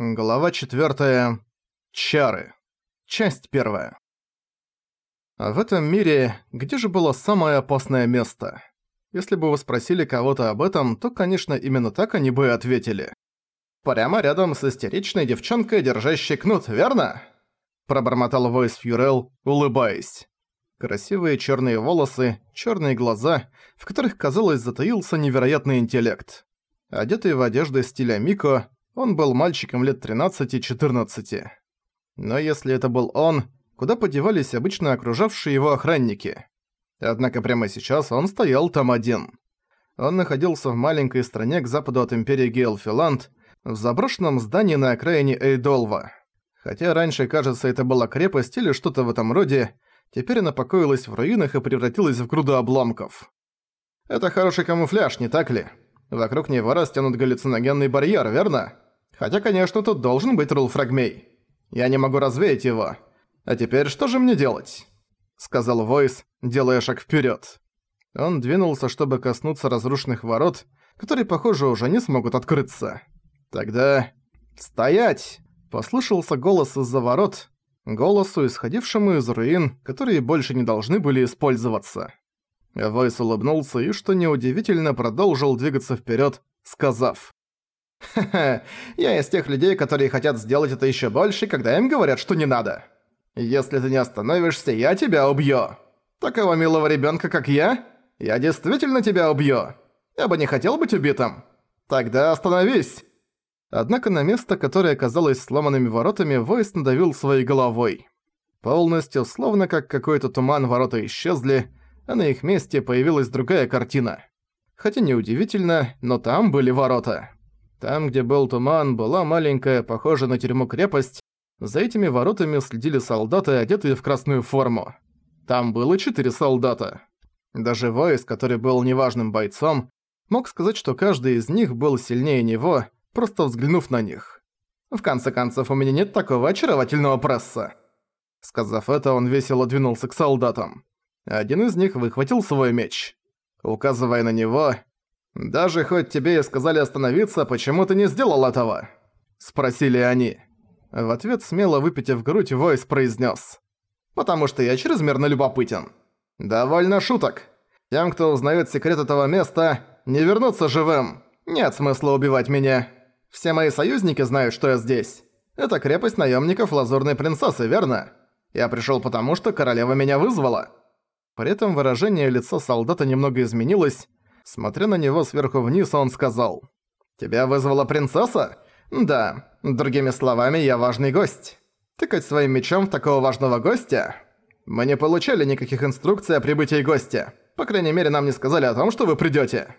Глава 4. Чары. Часть 1. А в этом мире, где же было самое опасное место? Если бы вы спросили кого-то об этом, то, конечно, именно так они бы ответили. «Прямо рядом с истеричной девчонкой, держащей кнут, верно?» Пробормотал Войс Фьюрел, улыбаясь. Красивые черные волосы, черные глаза, в которых, казалось, затаился невероятный интеллект. Одетый в одежды стиля Мико, он был мальчиком лет 13-14. Но если это был он, куда подевались обычно окружавшие его охранники? Однако прямо сейчас он стоял там один. Он находился в маленькой стране к западу от Империи Гейлфиланд, в заброшенном здании на окраине Эйдолва. Хотя раньше, кажется, это была крепость или что-то в этом роде, теперь она покоилась в руинах и превратилась в груду обломков. Это хороший камуфляж, не так ли? Вокруг него растянут галлюциногенный барьер, верно? Хотя, конечно, тут должен быть рулфрагмей. Я не могу развеять его. А теперь что же мне делать?» Сказал Войс, делая шаг вперед. Он двинулся, чтобы коснуться разрушенных ворот, которые, похоже, уже не смогут открыться. Тогда... «Стоять!» Послышался голос из-за ворот, голосу, исходившему из руин, которые больше не должны были использоваться. Войс улыбнулся и, что неудивительно, продолжил двигаться вперед, сказав Ха-ха, я из тех людей, которые хотят сделать это еще больше, когда им говорят, что не надо. Если ты не остановишься, я тебя убью. Такого милого ребенка, как я, я действительно тебя убью. Я бы не хотел быть убитым. Тогда остановись. Однако на место, которое оказалось сломанными воротами, Войс надавил своей головой. Полностью, словно как какой-то туман, ворота исчезли, а на их месте появилась другая картина. Хотя неудивительно, но там были ворота. Там, где был туман, была маленькая, похожая на тюрьму крепость. За этими воротами следили солдаты, одетые в красную форму. Там было четыре солдата. Даже Войс, который был неважным бойцом, мог сказать, что каждый из них был сильнее него, просто взглянув на них. «В конце концов, у меня нет такого очаровательного пресса». Сказав это, он весело двинулся к солдатам. Один из них выхватил свой меч. Указывая на него, «Даже хоть тебе и сказали остановиться, почему ты не сделал этого?» Спросили они. В ответ смело выпитив грудь, Войс произнес: «Потому что я чрезмерно любопытен. Довольно шуток. Тем, кто узнает секрет этого места, не вернуться живым. Нет смысла убивать меня. Все мои союзники знают, что я здесь. Это крепость наемников Лазурной Принцессы, верно? Я пришел потому, что королева меня вызвала». При этом выражение лица солдата немного изменилось, Смотря на него сверху вниз, он сказал. «Тебя вызвала принцесса? Да. Другими словами, я важный гость. Тыкать своим мечом в такого важного гостя? Мы не получали никаких инструкций о прибытии гостя. По крайней мере, нам не сказали о том, что вы придёте.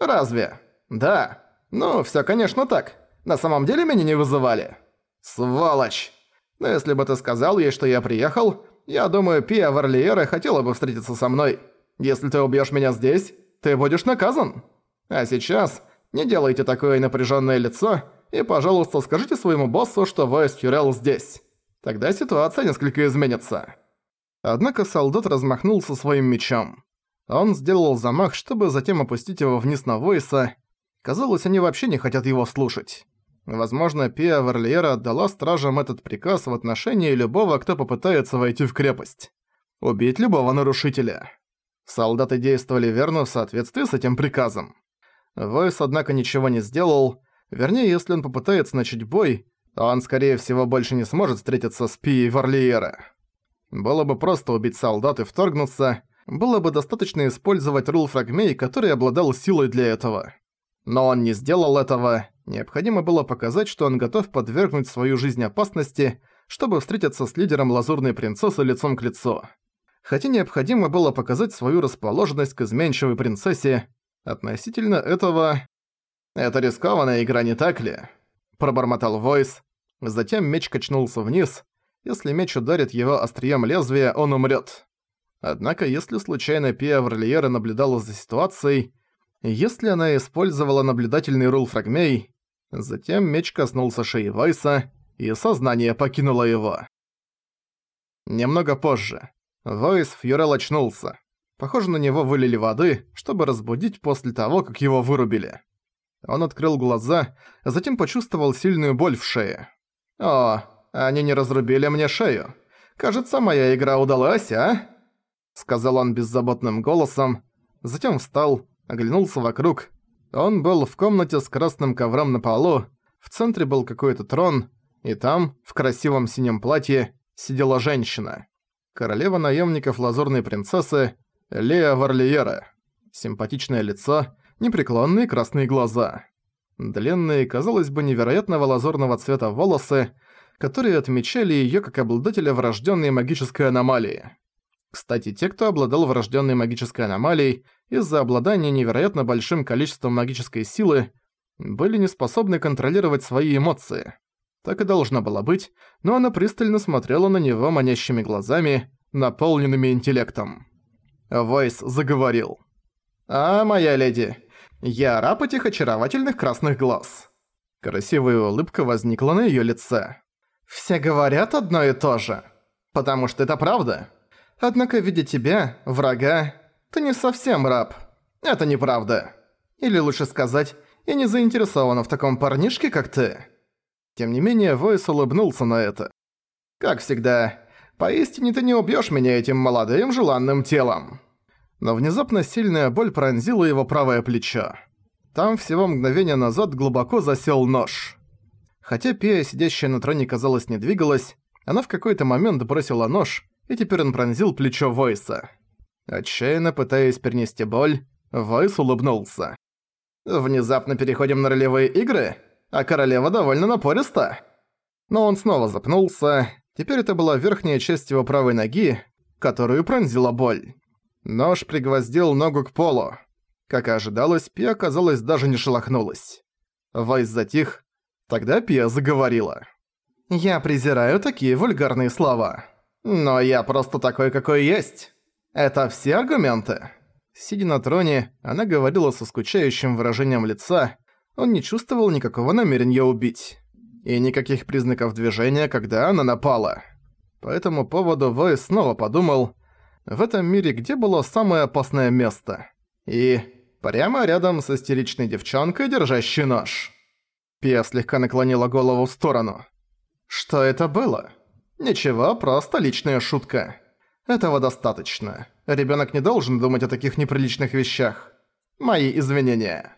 Разве? Да. Ну, всё, конечно, так. На самом деле меня не вызывали. Сволочь! Но если бы ты сказал ей, что я приехал, я думаю, Пия Варлиера хотела бы встретиться со мной. Если ты убьёшь меня здесь, ты будешь наказан. А сейчас не делайте такое напряженное лицо и, пожалуйста, скажите своему боссу, что Войс Фюрел здесь. Тогда ситуация несколько изменится». Однако солдат размахнулся своим мечом. Он сделал замах, чтобы затем опустить его вниз на Войса. Казалось, они вообще не хотят его слушать. Возможно, Пиа Верлиера отдала стражам этот приказ в отношении любого, кто попытается войти в крепость. Убить любого нарушителя. Солдаты действовали верно в соответствии с этим приказом. Войс, однако, ничего не сделал. Вернее, если он попытается начать бой, он, скорее всего, больше не сможет встретиться с Пией Варлиера. Было бы просто убить солдат и вторгнуться, было бы достаточно использовать рул Фрагмей, который обладал силой для этого. Но он не сделал этого, необходимо было показать, что он готов подвергнуть свою жизнь опасности, чтобы встретиться с лидером Лазурной Принцессы лицом к лицу хотя необходимо было показать свою расположенность к изменчивой принцессе. Относительно этого... «Это рискованная игра, не так ли?» Пробормотал Войс. Затем меч качнулся вниз. Если меч ударит его острием лезвия, он умрет. Однако, если случайно Пия Варлиера наблюдала за ситуацией, если она использовала наблюдательный рул фрагмей, затем меч коснулся шеи Войса, и сознание покинуло его. Немного позже. Войс Фьюрел очнулся. Похоже, на него вылили воды, чтобы разбудить после того, как его вырубили. Он открыл глаза, а затем почувствовал сильную боль в шее. «О, они не разрубили мне шею. Кажется, моя игра удалась, а?» Сказал он беззаботным голосом, затем встал, оглянулся вокруг. Он был в комнате с красным ковром на полу, в центре был какой-то трон, и там, в красивом синем платье, сидела женщина. Королева наемников Лазурной Принцессы Лея Варлиера. Симпатичное лицо, непреклонные красные глаза. Длинные, казалось бы, невероятного лазурного цвета волосы, которые отмечали её как обладателя врождённой магической аномалии. Кстати, те, кто обладал врождённой магической аномалией, из-за обладания невероятно большим количеством магической силы, были не способны контролировать свои эмоции. Так и должно было быть, но она пристально смотрела на него манящими глазами, наполненными интеллектом. Войс заговорил. «А, моя леди, я раб этих очаровательных красных глаз». Красивая улыбка возникла на её лице. «Все говорят одно и то же, потому что это правда. Однако, видя тебя, врага, ты не совсем раб. Это неправда. Или лучше сказать, я не заинтересована в таком парнишке, как ты». Тем не менее, Войс улыбнулся на это. «Как всегда, поистине ты не убьёшь меня этим молодым желанным телом». Но внезапно сильная боль пронзила его правое плечо. Там всего мгновение назад глубоко засел нож. Хотя Пия, сидящая на троне, казалось, не двигалась, она в какой-то момент бросила нож, и теперь он пронзил плечо Войса. Отчаянно пытаясь перенести боль, Войс улыбнулся. «Внезапно переходим на ролевые игры, а королева довольно напориста». Но он снова запнулся, теперь это была верхняя часть его правой ноги, которую пронзила боль. Нож пригвоздил ногу к полу. Как и ожидалось, Пия, казалось, даже не шелохнулась. Вайс затих. Тогда Пия заговорила. «Я презираю такие вульгарные слова. Но я просто такой, какой есть. Это все аргументы?» Сидя на троне, она говорила со скучающим выражением лица. Он не чувствовал никакого намерения убить. И никаких признаков движения, когда она напала. По этому поводу Вайс снова подумал, в этом мире где было самое опасное место. И прямо рядом с истеричной девчонкой, держащей нож. Пия слегка наклонила голову в сторону. Что это было? Ничего, просто личная шутка. Этого достаточно. Ребенок не должен думать о таких неприличных вещах. Мои извинения.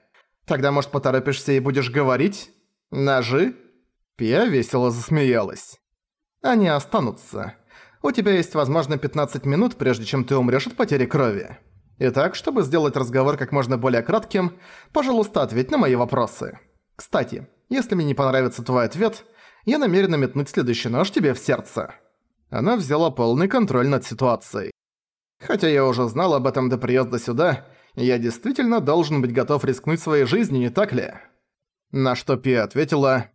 Тогда, может, поторопишься и будешь говорить? Ножи? Пия весело засмеялась. Они останутся. У тебя есть, возможно, 15 минут, прежде чем ты умрёшь от потери крови. Итак, чтобы сделать разговор как можно более кратким, пожалуйста, ответь на мои вопросы. Кстати, если мне не понравится твой ответ, я намерена метнуть следующий нож тебе в сердце». Она взяла полный контроль над ситуацией. Хотя я уже знал об этом до приезда сюда, я действительно должен быть готов рискнуть своей жизнью, не так ли? На что Пи ответила,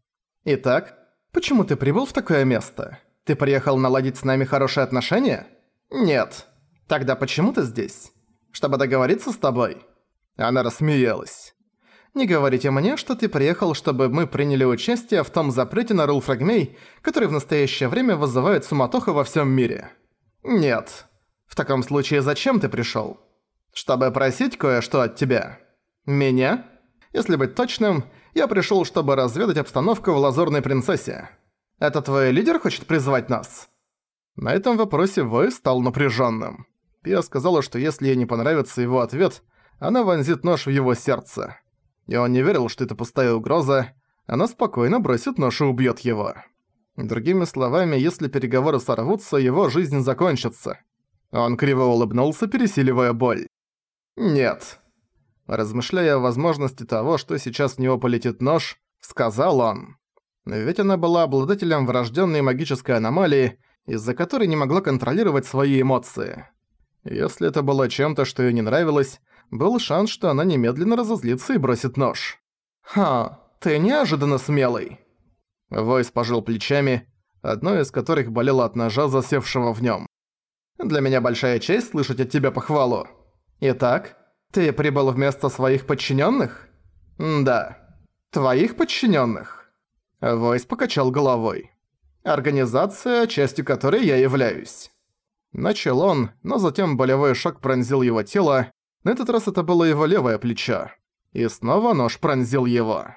«Итак, почему ты прибыл в такое место?» Ты приехал наладить с нами хорошие отношения? Нет. Тогда почему ты здесь? Чтобы договориться с тобой?» Она рассмеялась. «Не говорите мне, что ты приехал, чтобы мы приняли участие в том запрете на рулфрагмей, который в настоящее время вызывает суматоху во всем мире. Нет. В таком случае зачем ты пришел? Чтобы просить кое-что от тебя? Меня? Если быть точным, я пришел, чтобы разведать обстановку в Лазурной Принцессе. Это твой лидер хочет призвать нас?» На этом вопросе Вой стал напряженным. Пия сказала, что если ей не понравится его ответ, она вонзит нож в его сердце. И он не верил, что это пустая угроза, она спокойно бросит нож и убьет его. Другими словами, если переговоры сорвутся, его жизнь закончится. Он криво улыбнулся, пересиливая боль. «Нет». Размышляя о возможности того, что сейчас в него полетит нож, сказал он. Ведь она была обладателем врожденной магической аномалии, из-за которой не могла контролировать свои эмоции. Если это было чем-то, что ей не нравилось, был шанс, что она немедленно разозлится и бросит нож. «Ха, ты неожиданно смелый!» Войс пожал плечами, одно из которых болело от ножа, засевшего в нем. «Для меня большая честь слышать от тебя похвалу. Итак, ты прибыл вместо своих подчиненных? «Да. Твоих подчиненных. Войс покачал головой. «Организация, частью которой я являюсь». Начал он, но затем болевой шок пронзил его тело. На этот раз это было его левое плечо. И снова нож пронзил его.